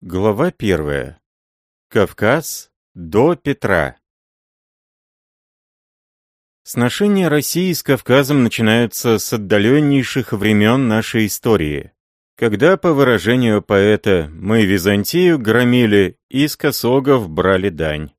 Глава первая. Кавказ до Петра. Сношения России с Кавказом начинаются с отдаленнейших времен нашей истории, когда, по выражению поэта, мы Византию громили и с косогов брали дань.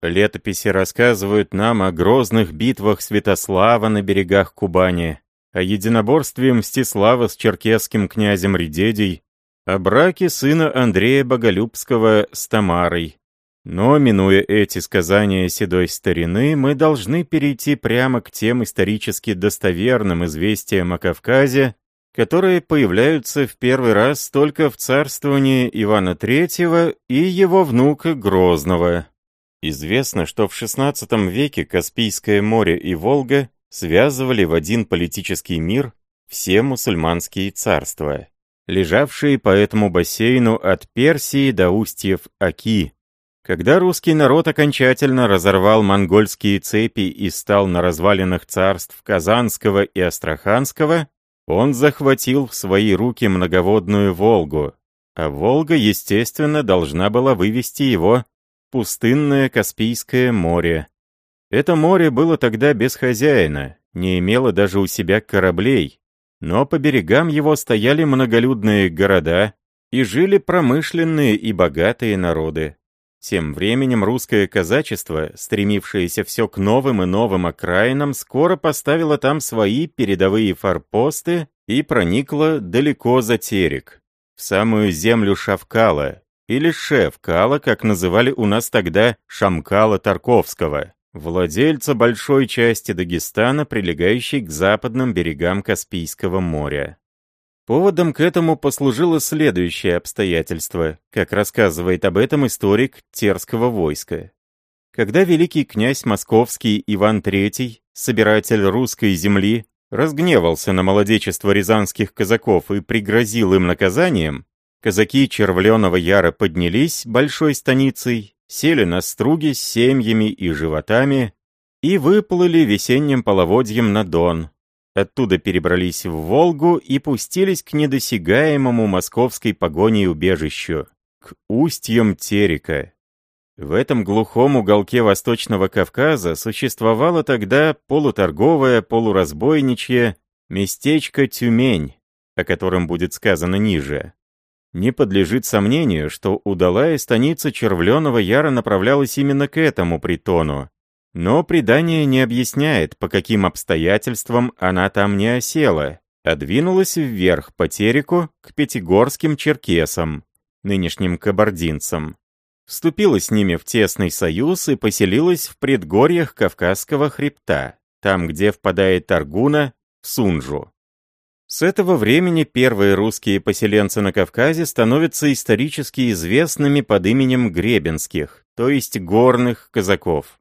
Летописи рассказывают нам о грозных битвах Святослава на берегах Кубани, о единоборстве Мстислава с черкесским князем Редедей, о браке сына Андрея Боголюбского с Тамарой. Но, минуя эти сказания седой старины, мы должны перейти прямо к тем исторически достоверным известиям о Кавказе, которые появляются в первый раз только в царствовании Ивана III и его внука Грозного. Известно, что в XVI веке Каспийское море и Волга связывали в один политический мир все мусульманские царства лежавшие по этому бассейну от Персии до устьев Аки. Когда русский народ окончательно разорвал монгольские цепи и стал на развалинах царств Казанского и Астраханского, он захватил в свои руки многоводную Волгу, а Волга, естественно, должна была вывести его в пустынное Каспийское море. Это море было тогда без хозяина, не имело даже у себя кораблей, но по берегам его стояли многолюдные города и жили промышленные и богатые народы. Тем временем русское казачество, стремившееся все к новым и новым окраинам, скоро поставило там свои передовые форпосты и проникло далеко за терек, в самую землю Шавкала, или Шевкала, как называли у нас тогда Шамкала Тарковского владельца большой части Дагестана, прилегающей к западным берегам Каспийского моря. Поводом к этому послужило следующее обстоятельство, как рассказывает об этом историк Терского войска. Когда великий князь московский Иван III, собиратель русской земли, разгневался на молодечество рязанских казаков и пригрозил им наказанием, казаки Червленого Яра поднялись большой станицей сели на струги с семьями и животами и выплыли весенним половодьем на Дон. Оттуда перебрались в Волгу и пустились к недосягаемому московской погоне убежищу, к устьям Терека. В этом глухом уголке Восточного Кавказа существовало тогда полуторговое, полуразбойничье местечко Тюмень, о котором будет сказано ниже. Не подлежит сомнению, что удалая станица Червленого Яра направлялась именно к этому притону. Но предание не объясняет, по каким обстоятельствам она там не осела, а двинулась вверх по Тереку к пятигорским черкесам, нынешним кабардинцам. Вступила с ними в тесный союз и поселилась в предгорьях Кавказского хребта, там, где впадает Таргуна, в Сунжу. С этого времени первые русские поселенцы на Кавказе становятся исторически известными под именем Гребенских, то есть горных казаков.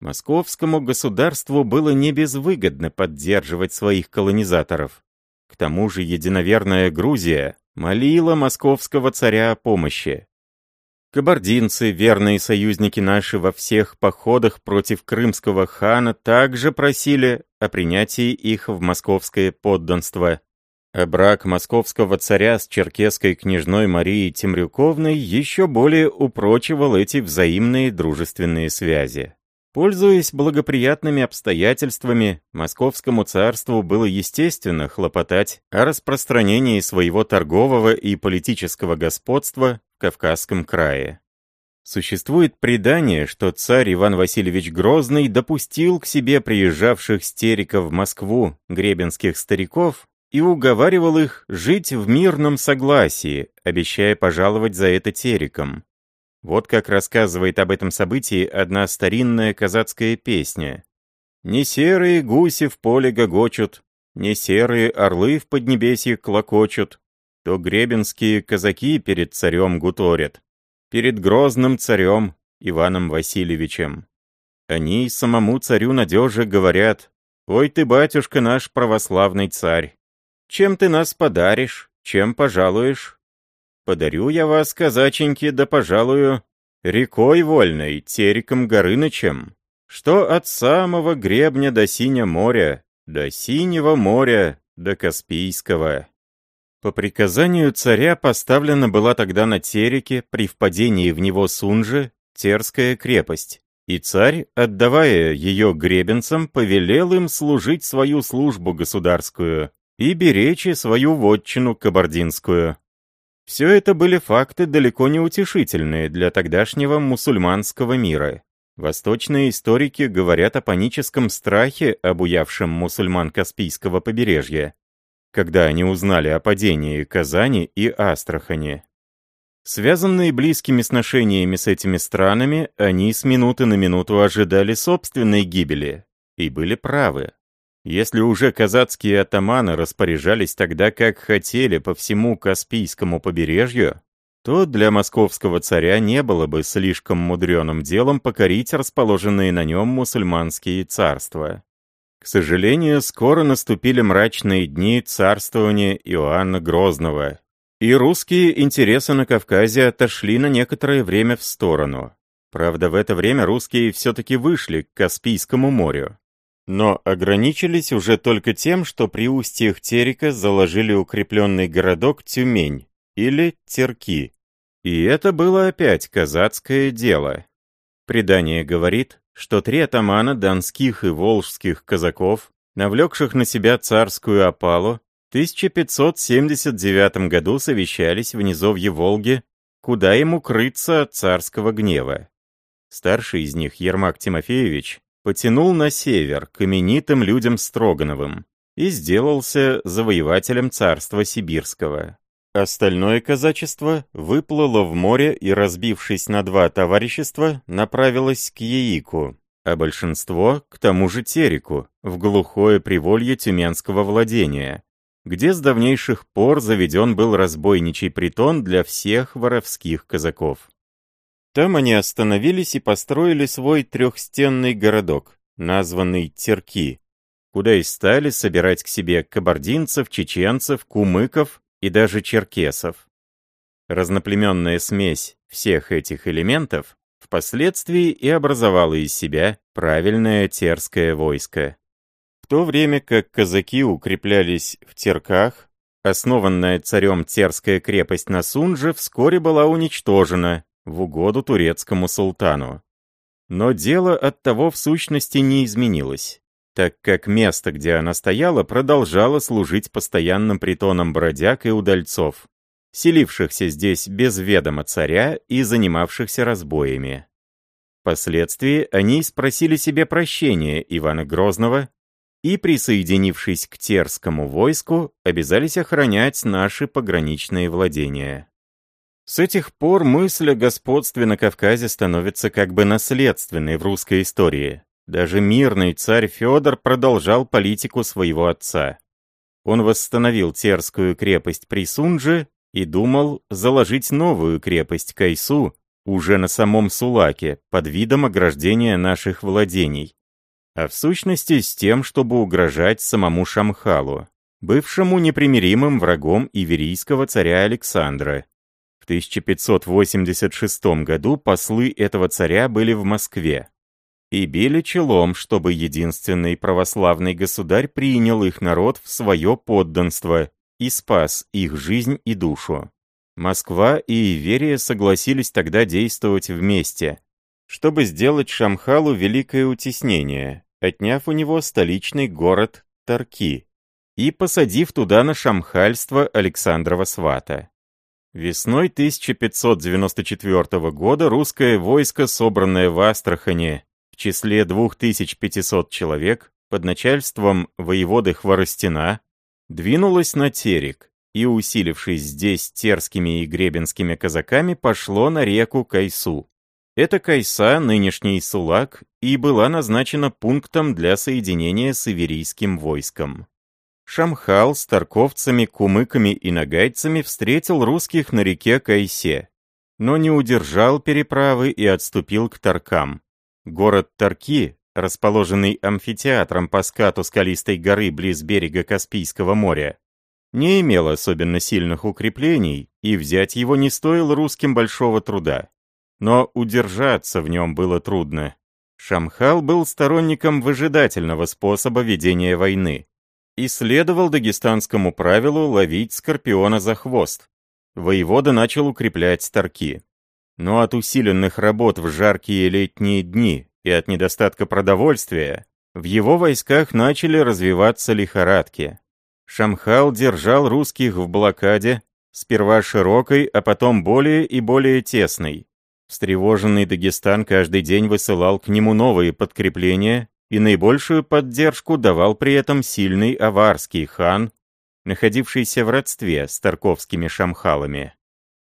Московскому государству было не безвыгодно поддерживать своих колонизаторов. К тому же единоверная Грузия молила московского царя о помощи. Кабардинцы, верные союзники наши во всех походах против крымского хана, также просили о принятии их в московское подданство. А брак московского царя с черкесской княжной Марией Темрюковной еще более упрочивал эти взаимные дружественные связи. Пользуясь благоприятными обстоятельствами, московскому царству было естественно хлопотать о распространении своего торгового и политического господства в Кавказском крае. Существует предание, что царь Иван Васильевич Грозный допустил к себе приезжавших с Терека в Москву гребенских стариков и уговаривал их жить в мирном согласии, обещая пожаловать за это тереком. Вот как рассказывает об этом событии одна старинная казацкая песня. «Не серые гуси в поле гогочут, не серые орлы в поднебесье клокочут, то гребенские казаки перед царем гуторят, перед грозным царем Иваном Васильевичем. Они самому царю надежи говорят, «Ой ты, батюшка наш православный царь, чем ты нас подаришь? Чем пожалуешь? Подарю я вас, казаченьки, да пожалую, рекой вольной, тереком Горынычем, что от самого гребня до синя моря, до синего моря, до Каспийского. По приказанию царя поставлена была тогда на Тереке при впадении в него Сунжи Терская крепость, и царь, отдавая ее гребенцам, повелел им служить свою службу государскую и беречь свою вотчину кабардинскую. Все это были факты далеко не утешительные для тогдашнего мусульманского мира. Восточные историки говорят о паническом страхе, обуявшем мусульман Каспийского побережья, когда они узнали о падении Казани и Астрахани. Связанные близкими сношениями с этими странами, они с минуты на минуту ожидали собственной гибели, и были правы. Если уже казацкие атаманы распоряжались тогда, как хотели, по всему Каспийскому побережью, то для московского царя не было бы слишком мудреным делом покорить расположенные на нем мусульманские царства. К сожалению, скоро наступили мрачные дни царствования Иоанна Грозного, и русские интересы на Кавказе отошли на некоторое время в сторону. Правда, в это время русские все-таки вышли к Каспийскому морю но ограничились уже только тем, что при устьях Терека заложили укрепленный городок Тюмень или Терки. И это было опять казацкое дело. Предание говорит, что три атамана донских и волжских казаков, навлекших на себя царскую опалу, в 1579 году совещались в низовье Волги, куда им укрыться от царского гнева. Старший из них, Ермак Тимофеевич, потянул на север к именитым людям Строгановым и сделался завоевателем царства Сибирского. Остальное казачество выплыло в море и, разбившись на два товарищества, направилось к Яику, а большинство — к тому же Тереку, в глухое приволье тюменского владения, где с давнейших пор заведен был разбойничий притон для всех воровских казаков. Там они остановились и построили свой трехстенный городок, названный Терки, куда и стали собирать к себе кабардинцев, чеченцев, кумыков и даже черкесов. Разноплеменная смесь всех этих элементов впоследствии и образовала из себя правильное терское войско. В то время как казаки укреплялись в Терках, основанная царем Терская крепость на Сунже вскоре была уничтожена в угоду турецкому султану. Но дело от того в сущности не изменилось, так как место, где она стояла, продолжало служить постоянным притоном бродяг и удальцов, селившихся здесь без ведома царя и занимавшихся разбоями. Впоследствии они спросили себе прощения Ивана Грозного и, присоединившись к терскому войску, обязались охранять наши пограничные владения. С этих пор мысль о господстве на Кавказе становится как бы наследственной в русской истории. Даже мирный царь Федор продолжал политику своего отца. Он восстановил Терскую крепость при Сунже и думал заложить новую крепость Кайсу уже на самом Сулаке под видом ограждения наших владений, а в сущности с тем, чтобы угрожать самому Шамхалу, бывшему непримиримым врагом иверийского царя Александра. В 1586 году послы этого царя были в Москве и били челом, чтобы единственный православный государь принял их народ в свое подданство и спас их жизнь и душу. Москва и Иверия согласились тогда действовать вместе, чтобы сделать Шамхалу великое утеснение, отняв у него столичный город Тарки и посадив туда на шамхальство Александрова свата. Весной 1594 года русское войско, собранное в Астрахани в числе 2500 человек под начальством воеводы Хворостина, двинулось на Терек и, усилившись здесь терскими и гребенскими казаками, пошло на реку Кайсу. Эта Кайса, нынешний Сулак, и была назначена пунктом для соединения с иверийским войском. Шамхал с торговцами, кумыками и нагайцами встретил русских на реке Кайсе, но не удержал переправы и отступил к Таркам. Город Тарки, расположенный амфитеатром по скату скалистой горы близ берега Каспийского моря, не имел особенно сильных укреплений, и взять его не стоило русским большого труда. Но удержаться в нем было трудно. Шамхал был сторонником выжидательного способа ведения войны и следовал дагестанскому правилу ловить скорпиона за хвост. Воевода начал укреплять старки. Но от усиленных работ в жаркие летние дни и от недостатка продовольствия в его войсках начали развиваться лихорадки. Шамхал держал русских в блокаде, сперва широкой, а потом более и более тесной. Встревоженный Дагестан каждый день высылал к нему новые подкрепления, и наибольшую поддержку давал при этом сильный аварский хан, находившийся в родстве с тарковскими шамхалами.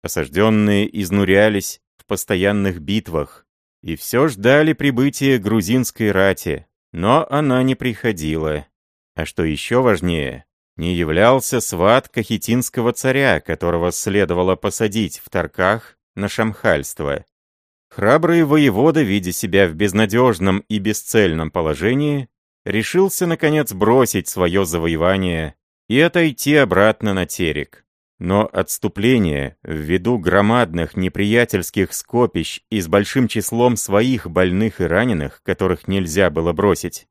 Осажденные изнурялись в постоянных битвах, и все ждали прибытия грузинской рати, но она не приходила. А что еще важнее, не являлся сват кахетинского царя, которого следовало посадить в Тарках на шамхальство. Храбрый воевода, видя себя в безнадежном и бесцельном положении, решился, наконец, бросить свое завоевание и отойти обратно на терек. Но отступление, ввиду громадных неприятельских скопищ и с большим числом своих больных и раненых, которых нельзя было бросить,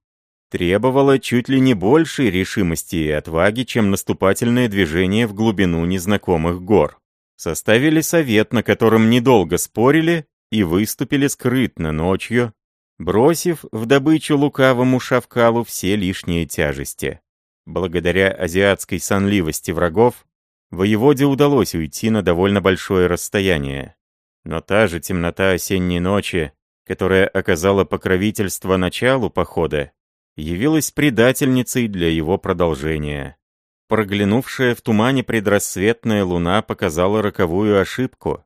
требовало чуть ли не большей решимости и отваги, чем наступательное движение в глубину незнакомых гор. Составили совет, на котором недолго спорили и выступили скрытно ночью, бросив в добычу лукавому шавкалу все лишние тяжести. Благодаря азиатской сонливости врагов, воеводе удалось уйти на довольно большое расстояние. Но та же темнота осенней ночи, которая оказала покровительство началу похода, явилась предательницей для его продолжения. Проглянувшая в тумане предрассветная луна показала роковую ошибку.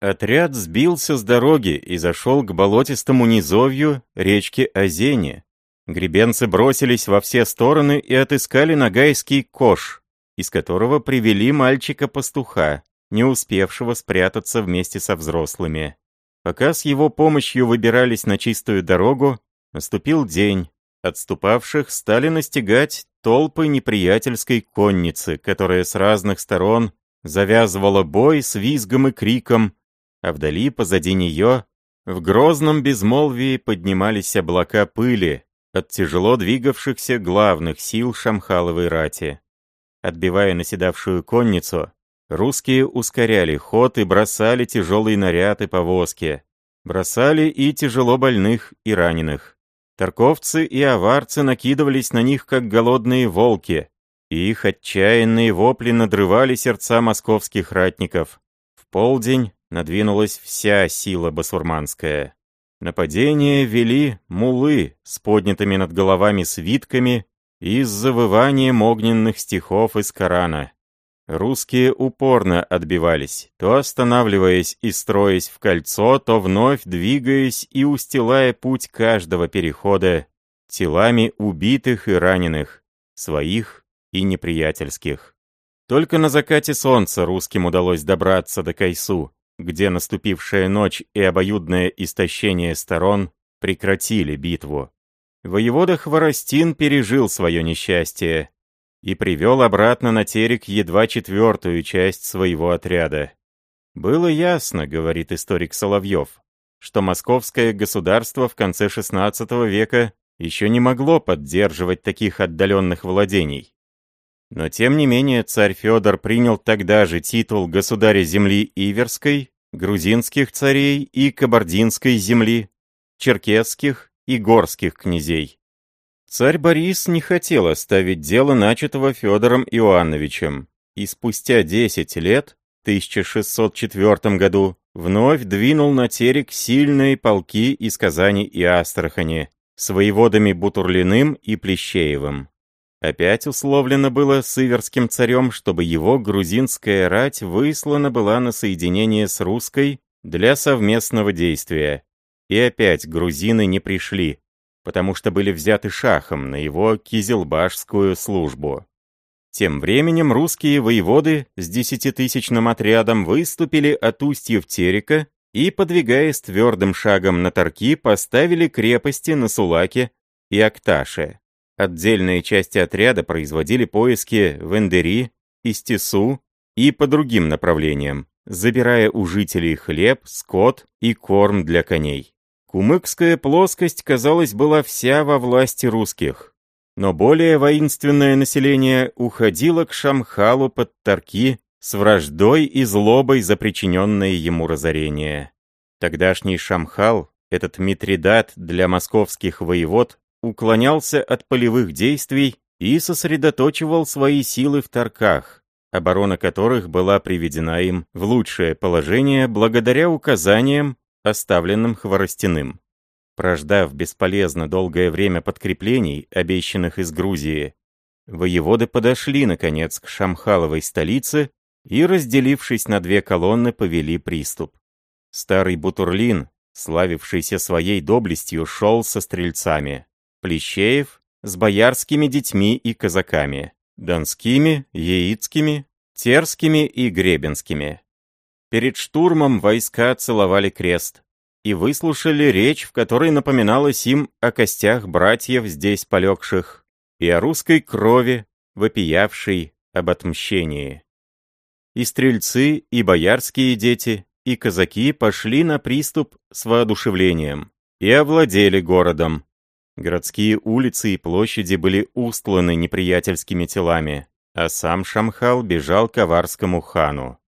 Отряд сбился с дороги и зашел к болотистому низовью речки Озене. Гребенцы бросились во все стороны и отыскали Нагайский кош, из которого привели мальчика-пастуха, не успевшего спрятаться вместе со взрослыми. Пока с его помощью выбирались на чистую дорогу, наступил день. Отступавших стали настигать толпы неприятельской конницы, которая с разных сторон завязывала бой с визгом и криком, а вдали, позади нее, в грозном безмолвии поднимались облака пыли от тяжело двигавшихся главных сил Шамхаловой рати. Отбивая наседавшую конницу, русские ускоряли ход и бросали тяжелые наряд и повозки. Бросали и тяжело больных и раненых. Торговцы и аварцы накидывались на них, как голодные волки, и их отчаянные вопли надрывали сердца московских ратников. В полдень надвинулась вся сила басурманская. Нападение вели мулы с поднятыми над головами свитками и с завыванием огненных стихов из Корана. Русские упорно отбивались, то останавливаясь и строясь в кольцо, то вновь двигаясь и устилая путь каждого перехода телами убитых и раненых, своих и неприятельских. Только на закате солнца русским удалось добраться до Кайсу, где наступившая ночь и обоюдное истощение сторон прекратили битву. Воевода Хворостин пережил свое несчастье и привел обратно на терек едва четвертую часть своего отряда. «Было ясно, — говорит историк Соловьев, — что московское государство в конце XVI века еще не могло поддерживать таких отдаленных владений. Но тем не менее царь Федор принял тогда же титул государя земли Иверской, грузинских царей и кабардинской земли, черкесских и горских князей. Царь Борис не хотел оставить дело, начатого Федором Иоанновичем, и спустя 10 лет, в 1604 году, вновь двинул на терек сильные полки из Казани и Астрахани с воеводами Бутурлиным и Плещеевым. Опять условлено было с Иверским царем, чтобы его грузинская рать выслана была на соединение с русской для совместного действия. И опять грузины не пришли, потому что были взяты шахом на его кизелбашскую службу. Тем временем русские воеводы с десятитысячным отрядом выступили от устьев Терека и, подвигаясь твердым шагом на Тарки, поставили крепости на Сулаке и Акташе. Отдельные части отряда производили поиски в Эндери, Истису и по другим направлениям, забирая у жителей хлеб, скот и корм для коней. Кумыкская плоскость, казалось, была вся во власти русских. Но более воинственное население уходило к Шамхалу под Тарки с враждой и злобой за причиненное ему разорение. Тогдашний Шамхал, этот Митридат для московских воевод, уклонялся от полевых действий и сосредоточивал свои силы в Тарках, оборона которых была приведена им в лучшее положение благодаря указаниям, оставленным Хворостяным. Прождав бесполезно долгое время подкреплений, обещанных из Грузии, воеводы подошли, наконец, к Шамхаловой столице и, разделившись на две колонны, повели приступ. Старый Бутурлин, славившийся своей доблестью, шел со стрельцами. Плещеев с боярскими детьми и казаками, донскими, яицкими, терскими и гребенскими. Перед штурмом войска целовали крест, и выслушали речь, в которой напоминалось им о костях братьев здесь полегших и о русской крови, вопиявшей об отмщении. И стрельцы, и боярские дети, и казаки пошли на приступ с воодушевлением и овладели городом. Городские улицы и площади были устланы неприятельскими телами, а сам Шамхал бежал к аварскому хану.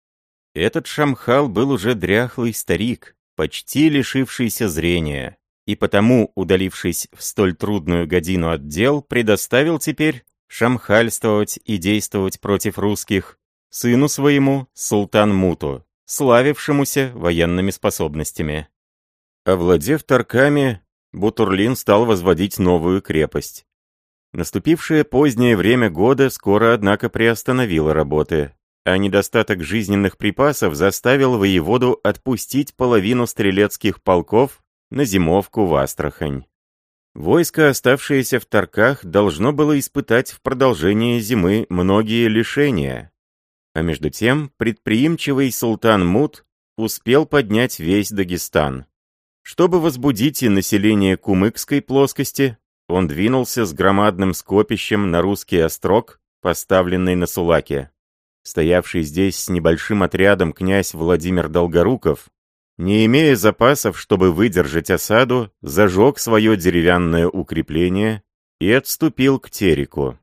Этот Шамхал был уже дряхлый старик, почти лишившийся зрения, и потому, удалившись в столь трудную годину от дел, предоставил теперь шамхальствовать и действовать против русских сыну своему, султан Муту, славившемуся военными способностями. Овладев Тарками, Бутурлин стал возводить новую крепость. Наступившее позднее время года скоро, однако, приостановило работы, а недостаток жизненных припасов заставил воеводу отпустить половину стрелецких полков на зимовку в Астрахань. Войско, оставшееся в Тарках, должно было испытать в продолжение зимы многие лишения. А между тем, предприимчивый султан Мут успел поднять весь Дагестан. Чтобы возбудить и население Кумыкской плоскости, он двинулся с громадным скопищем на русский острог, поставленный на Сулаке. Стоявший здесь с небольшим отрядом князь Владимир Долгоруков, не имея запасов, чтобы выдержать осаду, зажег свое деревянное укрепление и отступил к Тереку.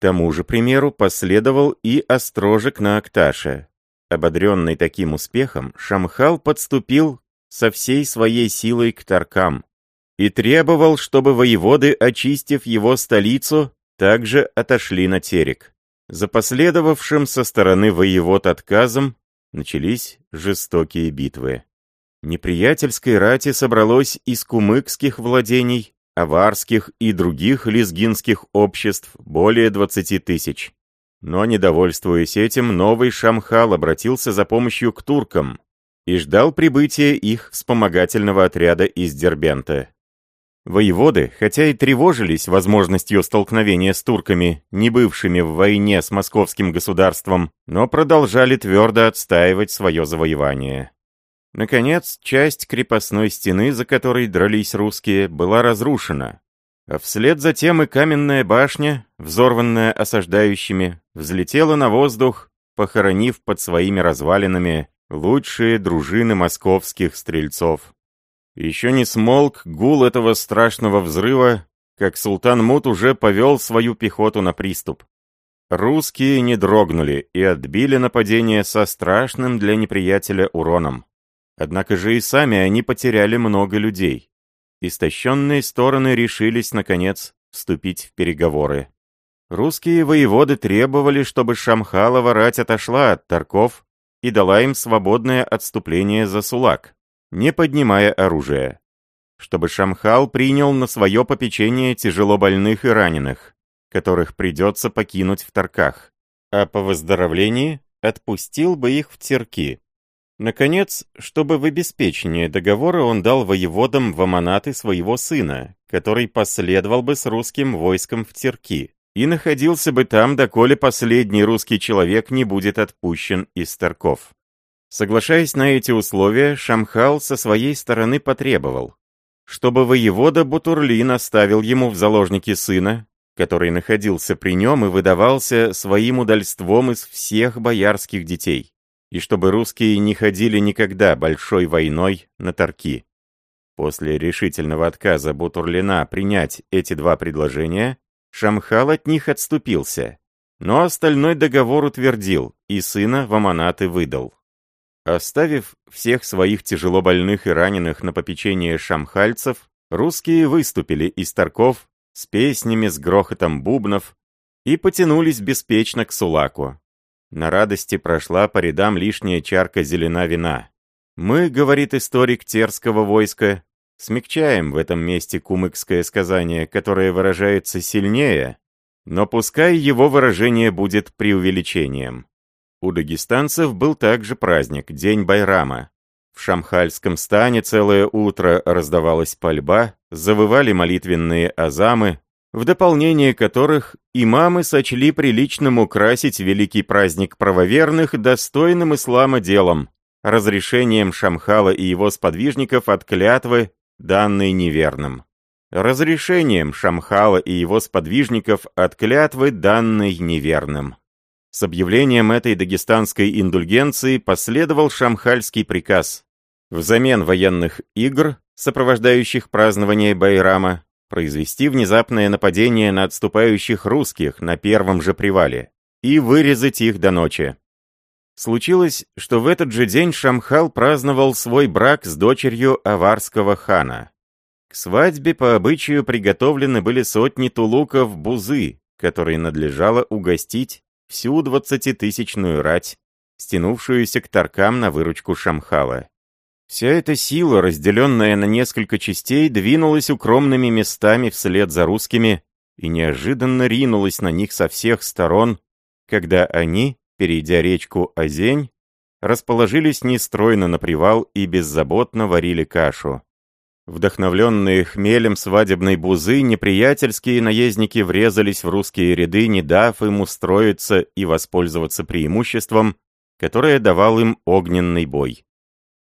Тому же примеру последовал и острожек на Акташе. Ободренный таким успехом, Шамхал подступил со всей своей силой к Таркам и требовал, чтобы воеводы, очистив его столицу, также отошли на Терек. За последовавшим со стороны воевод отказом начались жестокие битвы. Неприятельской рати собралось из кумыкских владений, аварских и других лезгинских обществ более 20 тысяч. Но, недовольствуясь этим, новый Шамхал обратился за помощью к туркам и ждал прибытия их вспомогательного отряда из Дербента. Воеводы, хотя и тревожились возможностью столкновения с турками, не бывшими в войне с московским государством, но продолжали твердо отстаивать свое завоевание. Наконец, часть крепостной стены, за которой дрались русские, была разрушена, а вслед за тем и каменная башня, взорванная осаждающими, взлетела на воздух, похоронив под своими развалинами лучшие дружины московских стрельцов. Еще не смолк гул этого страшного взрыва, как султан Мут уже повел свою пехоту на приступ. Русские не дрогнули и отбили нападение со страшным для неприятеля уроном. Однако же и сами они потеряли много людей. Истощенные стороны решились, наконец, вступить в переговоры. Русские воеводы требовали, чтобы Шамхалова рать отошла от Тарков и дала им свободное отступление за Сулак не поднимая оружия. Чтобы Шамхал принял на свое попечение тяжело больных и раненых, которых придется покинуть в Тарках, а по выздоровлении отпустил бы их в Терки. Наконец, чтобы в обеспечение договора он дал воеводам в аманаты своего сына, который последовал бы с русским войском в Терки и находился бы там, доколе последний русский человек не будет отпущен из Тарков. Соглашаясь на эти условия, Шамхал со своей стороны потребовал, чтобы воевода Бутурлин оставил ему в заложники сына, который находился при нем и выдавался своим удальством из всех боярских детей, и чтобы русские не ходили никогда большой войной на Тарки. После решительного отказа Бутурлина принять эти два предложения, Шамхал от них отступился, но остальной договор утвердил и сына в аманаты выдал. Оставив всех своих тяжело больных и раненых на попечение шамхальцев, русские выступили из Тарков с песнями, с грохотом бубнов и потянулись беспечно к Сулаку. На радости прошла по рядам лишняя чарка зелена вина. Мы, говорит историк Терского войска, смягчаем в этом месте кумыкское сказание, которое выражается сильнее, но пускай его выражение будет преувеличением. У дагестанцев был также праздник, День Байрама. В Шамхальском стане целое утро раздавалась пальба, завывали молитвенные азамы, в дополнение которых имамы сочли приличным украсить великий праздник правоверных достойным ислама делом, разрешением Шамхала и его сподвижников от клятвы, данной неверным. Разрешением Шамхала и его сподвижников от клятвы, данной неверным. С объявлением этой дагестанской индульгенции последовал шамхальский приказ. Взамен военных игр, сопровождающих празднование Байрама, произвести внезапное нападение на отступающих русских на первом же привале и вырезать их до ночи. Случилось, что в этот же день Шамхал праздновал свой брак с дочерью аварского хана. К свадьбе по обычаю приготовлены были сотни тулуков бузы, которые надлежало угостить всю двадцатитысячную рать, стянувшуюся к Таркам на выручку Шамхала. Вся эта сила, разделенная на несколько частей, двинулась укромными местами вслед за русскими и неожиданно ринулась на них со всех сторон, когда они, перейдя речку Озень, расположились нестройно на привал и беззаботно варили кашу. Вдохновленные хмелем свадебной бузы, неприятельские наездники врезались в русские ряды, не дав им устроиться и воспользоваться преимуществом, которое давал им огненный бой.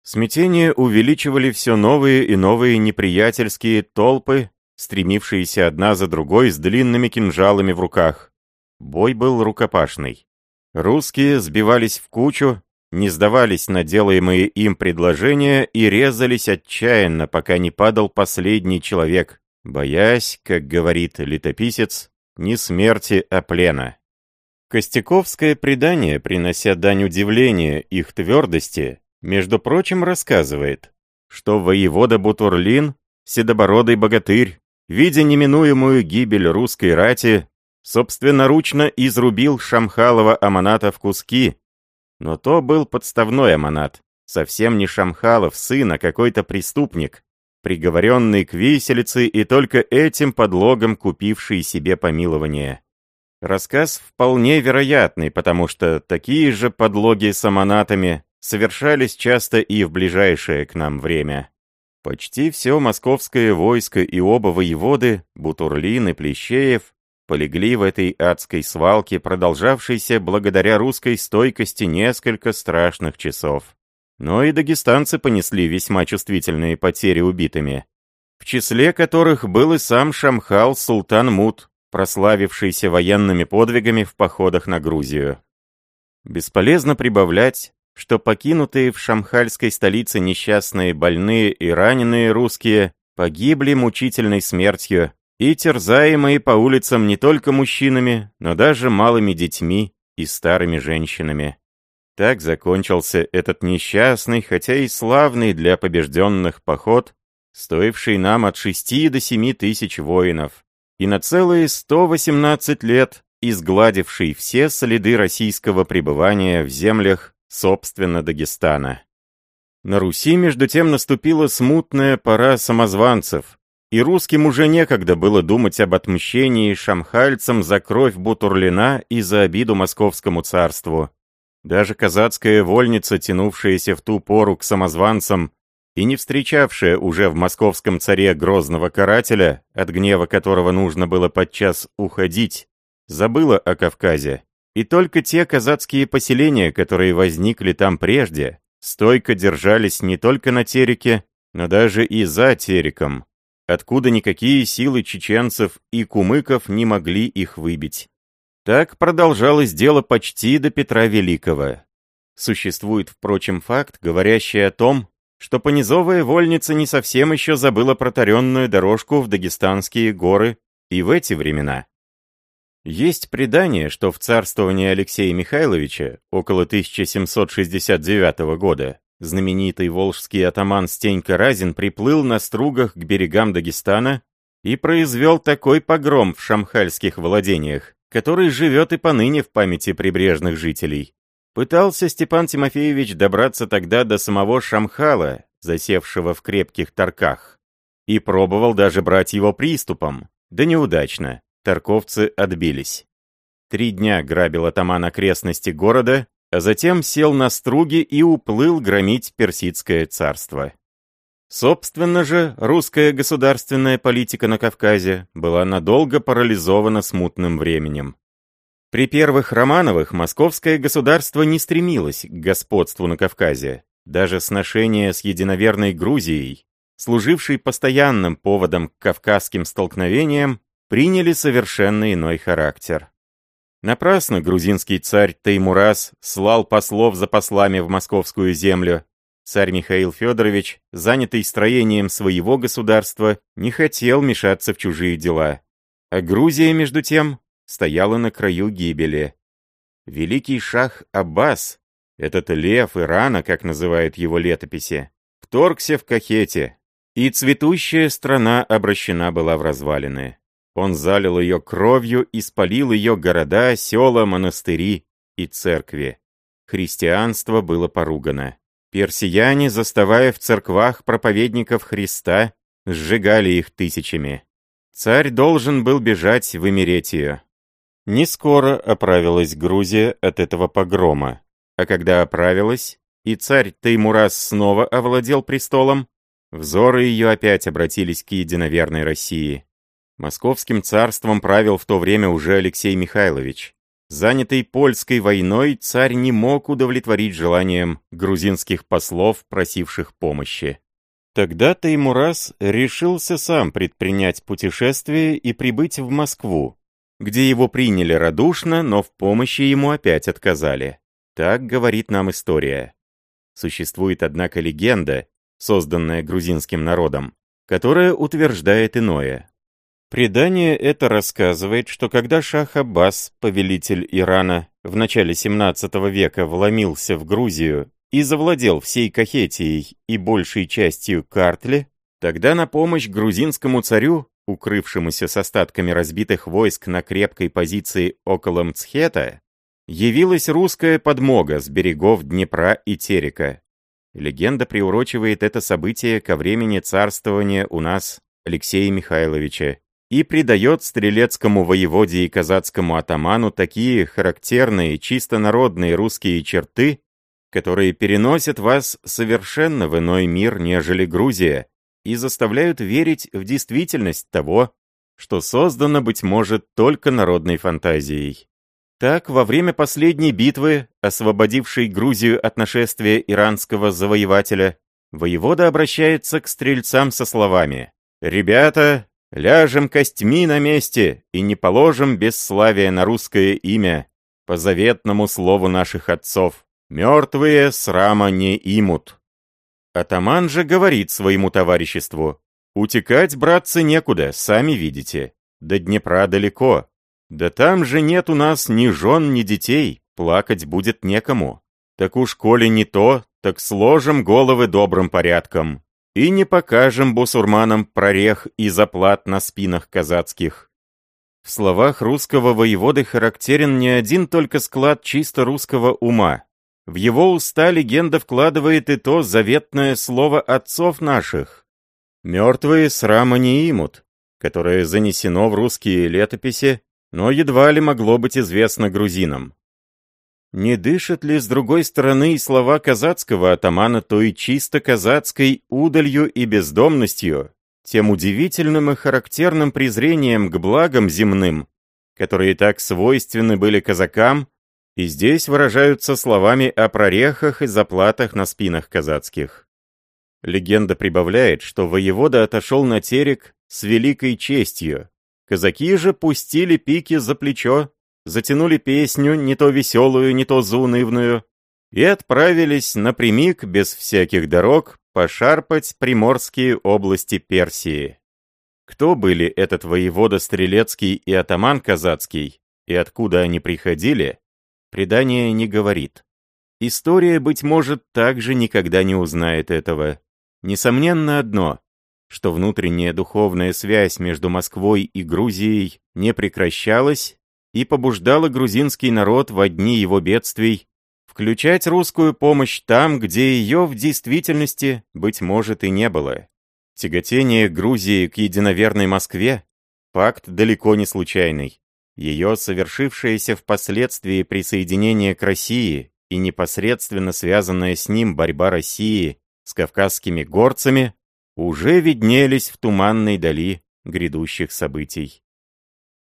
Смятение увеличивали все новые и новые неприятельские толпы, стремившиеся одна за другой с длинными кинжалами в руках. Бой был рукопашный. Русские сбивались в кучу, не сдавались на делаемые им предложения и резались отчаянно, пока не падал последний человек, боясь, как говорит летописец, не смерти, а плена. Костяковское предание, принося дань удивления их твердости, между прочим, рассказывает, что воевода Бутурлин, седобородый богатырь, видя неминуемую гибель русской рати, собственноручно изрубил Шамхалова Аманата в куски, но то был подставной аманат, совсем не Шамхалов, сын, а какой-то преступник, приговоренный к виселице и только этим подлогом купивший себе помилование. Рассказ вполне вероятный, потому что такие же подлоги с аманатами совершались часто и в ближайшее к нам время. Почти все московское войско и оба воеводы, Бутурлин и Плещеев, полегли в этой адской свалке, продолжавшейся благодаря русской стойкости несколько страшных часов. Но и дагестанцы понесли весьма чувствительные потери убитыми, в числе которых был и сам Шамхал Султан Мут, прославившийся военными подвигами в походах на Грузию. Бесполезно прибавлять, что покинутые в шамхальской столице несчастные больные и раненые русские погибли мучительной смертью и терзаемые по улицам не только мужчинами, но даже малыми детьми и старыми женщинами. Так закончился этот несчастный, хотя и славный для побежденных поход, стоивший нам от шести до семи тысяч воинов, и на целые 118 лет изгладивший все следы российского пребывания в землях, собственно, Дагестана. На Руси, между тем, наступила смутная пора самозванцев, и русским уже некогда было думать об отмщении шамхальцам за кровь Бутурлина и за обиду московскому царству. Даже казацкая вольница, тянувшаяся в ту пору к самозванцам и не встречавшая уже в московском царе грозного карателя, от гнева которого нужно было подчас уходить, забыла о Кавказе. И только те казацкие поселения, которые возникли там прежде, стойко держались не только на Тереке, но даже и за Тереком, откуда никакие силы чеченцев и кумыков не могли их выбить. Так продолжалось дело почти до Петра Великого. Существует, впрочем, факт, говорящий о том, что понизовая вольница не совсем еще забыла протаренную дорожку в дагестанские горы и в эти времена. Есть предание, что в царствовании Алексея Михайловича около 1769 года знаменитый волжский атаман Стенька Разин приплыл на стругах к берегам Дагестана и произвел такой погром в шамхальских владениях, который живет и поныне в памяти прибрежных жителей. Пытался Степан Тимофеевич добраться тогда до самого Шамхала, засевшего в крепких тарках, и пробовал даже брать его приступом, да неудачно. Торговцы отбились. Три дня грабил атаман окрестности города, а затем сел на струги и уплыл громить персидское царство. Собственно же, русская государственная политика на Кавказе была надолго парализована смутным временем. При первых Романовых московское государство не стремилось к господству на Кавказе. Даже сношение с единоверной Грузией, служившей постоянным поводом к кавказским столкновениям, приняли совершенно иной характер. Напрасно грузинский царь Таймурас слал послов за послами в московскую землю. Царь Михаил Федорович, занятый строением своего государства, не хотел мешаться в чужие дела. А Грузия, между тем, стояла на краю гибели. Великий шах Аббас, этот лев Ирана, как называют его летописи, вторгся в Кахете, и цветущая страна обращена была в развалины. Он залил ее кровью и спалил ее города, села, монастыри и церкви. Христианство было поругано. Персияне, заставая в церквах проповедников Христа, сжигали их тысячами. Царь должен был бежать в Эмеретию. Не скоро оправилась Грузия от этого погрома. А когда оправилась, и царь Таймурас снова овладел престолом, взоры ее опять обратились к единоверной России. Московским царством правил в то время уже Алексей Михайлович. Занятый польской войной, царь не мог удовлетворить желаниям грузинских послов, просивших помощи. Тогда Таймурас решился сам предпринять путешествие и прибыть в Москву, где его приняли радушно, но в помощи ему опять отказали. Так говорит нам история. Существует, однако, легенда, созданная грузинским народом, которая утверждает иное. Предание это рассказывает, что когда шах Аббас, повелитель Ирана, в начале 17 века вломился в Грузию и завладел всей Кахетией и большей частью Картли, тогда на помощь грузинскому царю, укрывшемуся с остатками разбитых войск на крепкой позиции около Мцхета, явилась русская подмога с берегов Днепра и Терека. Легенда приурочивает это событие ко времени царствования у нас Алексея Михайловича, и придает стрелецкому воеводе и казацкому атаману такие характерные, чисто народные русские черты, которые переносят вас совершенно в иной мир, нежели Грузия, и заставляют верить в действительность того, что создано, быть может, только народной фантазией. Так, во время последней битвы, освободившей Грузию от нашествия иранского завоевателя, воевода обращается к стрельцам со словами «Ребята, Ляжем костьми на месте и не положим бесславие на русское имя, по заветному слову наших отцов. Мертвые срама не имут. Атаман же говорит своему товариществу, «Утекать, братцы, некуда, сами видите. До Днепра далеко. Да там же нет у нас ни жен, ни детей, плакать будет некому. Так уж коли не то, так сложим головы добрым порядком и не покажем бусурманам прорех и заплат на спинах казацких. В словах русского воеводы характерен не один только склад чисто русского ума. В его уста легенда вкладывает и то заветное слово отцов наших. «Мертвые срама не имут», которое занесено в русские летописи, но едва ли могло быть известно грузинам. Не дышат ли с другой стороны слова казацкого атамана той чисто казацкой удалью и бездомностью, тем удивительным и характерным презрением к благам земным, которые так свойственны были казакам, и здесь выражаются словами о прорехах и заплатах на спинах казацких. Легенда прибавляет, что воевода отошел на терек с великой честью. Казаки же пустили пики за плечо затянули песню, не то веселую, не то заунывную, и отправились напрямик, без всяких дорог, пошарпать приморские области Персии. Кто были этот воевода Стрелецкий и атаман Казацкий, и откуда они приходили, предание не говорит. История, быть может, также никогда не узнает этого. Несомненно одно, что внутренняя духовная связь между Москвой и Грузией не прекращалась и побуждала грузинский народ в дни его бедствий включать русскую помощь там, где ее в действительности, быть может, и не было. Тяготение Грузии к единоверной Москве – факт далеко не случайный. Ее совершившееся впоследствии присоединение к России и непосредственно связанная с ним борьба России с кавказскими горцами уже виднелись в туманной дали грядущих событий.